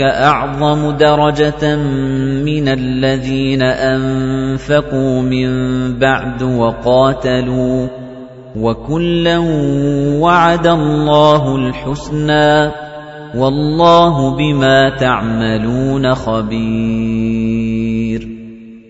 أَعْظَمُ دَرَجَةً مِّنَ الَّذِينَ أَنفَقُوا مِن بَعْدُ وَقَاتَلُوا وَكُلًّا وَعَدَ اللَّهُ الْحُسْنَى وَاللَّهُ بِمَا تَعْمَلُونَ خَبِيرٌ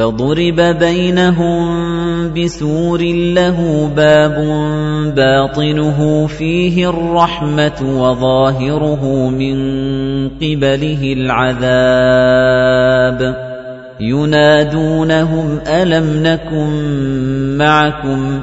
فَضُرِبَ بَيْنَهُم بِسُورٍ لَّهُ بَابٌ بَاطِنُهُ فِيهِ الرَّحْمَةُ وَظَاهِرُهُ مِن قِبَلِهِ الْعَذَابُ يُنَادُونَهُمْ أَلَمْ نَكُن مَّعَكُمْ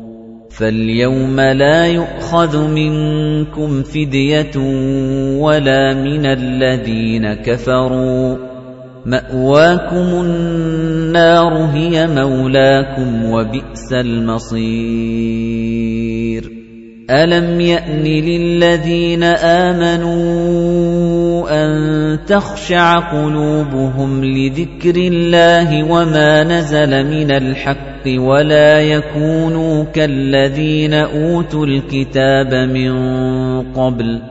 فَالْيَوْمَ لَا يُؤْخَذُ مِنكُمْ فِدْيَةٌ وَلَا مِنَ الَّذِينَ كَفَرُوا. مَأْوَاكُمُ النَّارُ هِيَ مَوْلَاكُمْ وَبِئْسَ الْمَصِيرُ. أَلَمْ يَأْنِ لِلَّذِينَ آمَنُوا أَن تَخْشَعَ قُلُوبُهُمْ لِذِكْرِ اللَّهِ وَمَا نَزَلَ مِنَ الْحَقِّ وَلَا يَكُونُوا كَالَّذِينَ أُوتُوا الْكِتَابَ مِن قَبْلُ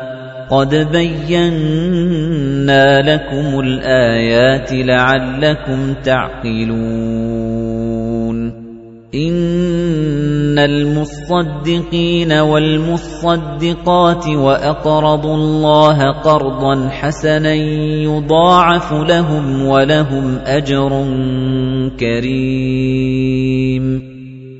قَدْ بَيَّنَّا لَكُمُ الْآيَاتِ لَعَلَّكُمْ تَعْقِلُونَ. إِنَّ الْمُصَّدِّقِينَ وَالْمُصَّدِّقَاتِ وَأَقْرَضُوا اللَّهَ قَرْضًا حَسَنًا يُضَاعَفُ لَهُمْ وَلَهُمْ أَجْرٌ كَرِيمٌ.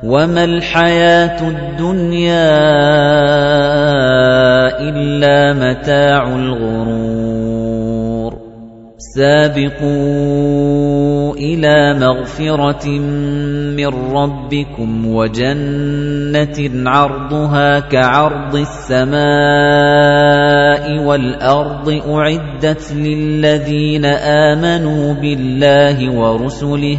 وَمَا الْحَيَاةُ الدُّنْيَا إِلَّا مَتَاعُ الْغُرُورِ سَابِقُوا إِلَى مَغْفِرَةٍ مِّن رَّبِّكُمْ وَجَنَّةٍ عَرْضُهَا كَعَرْضِ السَّمَاءِ وَالْأَرْضِ أُعِدَّتْ لِلَّذِينَ آمَنُوا بِاللَّهِ وَرُسُلِهِ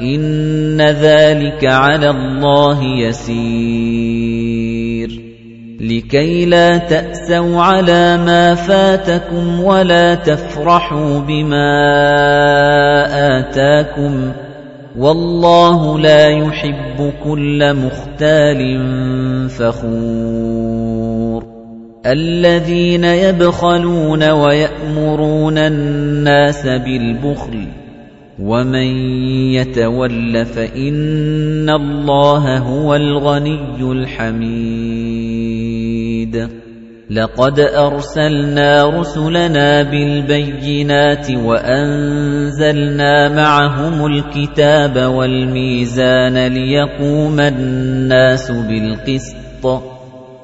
إِنَّ ذَلِكَ عَلَى اللَّهِ يَسِيرٌ. لِكَي لَا تَأْسَوْا عَلَى مَا فَاتَكُمْ وَلَا تَفْرَحُوا بِمَا آتَاكُمْ وَاللَّهُ لَا يُحِبُّ كُلَّ مُخْتَالٍ فَخُورٍ. الَّذِينَ يَبْخَلُونَ وَيَأْمُرُونَ النَّاسَ بِالْبُخْلِ وَمَن يَتَوَلَّ فَإِنَّ اللَّهَ هُوَ الْغَنِيُّ الْحَمِيدُ. لَقَدْ أَرْسَلْنَا رُسُلَنَا بِالْبَيِّنَاتِ وَأَنزَلْنَا مَعَهُمُ الْكِتَابَ وَالْمِيزَانَ لِيَقُومَ النَّاسُ بِالْقِسْطِ.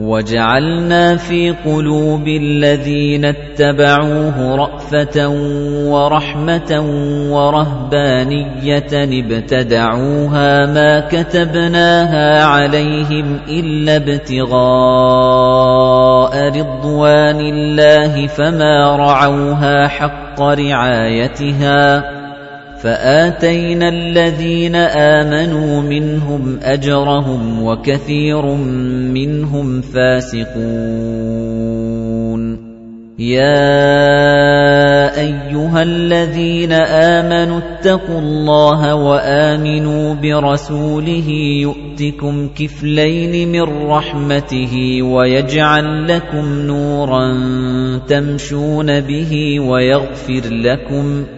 وَجَعَلْنَا فِي قُلُوبِ الَّذِينَ اتَّبَعُوهُ رَأْفَةً وَرَحْمَةً وَرَهْبَانِيَّةً ابْتَدَعُوهَا مَا كَتَبْنَاهَا عَلَيْهِمْ إِلَّا ابْتِغَاءَ رِضْوَانِ اللَّهِ فَمَا رَعَوْهَا حَقَّ رِعَايَتِهَا فَآتَيْنَا الَّذِينَ آمَنُوا مِنْهُمْ أَجْرَهُمْ وَكَثِيرٌ مِنْهُمْ فَاسِقُونَ. يَا أَيُّهَا الَّذِينَ آمَنُوا اتَّقُوا اللَّهَ وَآمِنُوا بِرَسُولِهِ يُؤْتِكُمْ كِفْلَيْنِ مِنْ رَحْمَتِهِ وَيَجْعَلْ لَكُمْ نُورًا تَمْشُونَ بِهِ وَيَغْفِرْ لَكُمْ ۗ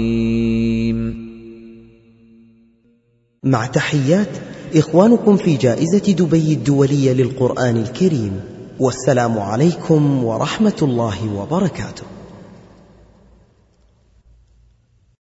مع تحيات إخوانكم في جائزة دبي الدولية للقرآن الكريم والسلام عليكم ورحمة الله وبركاته.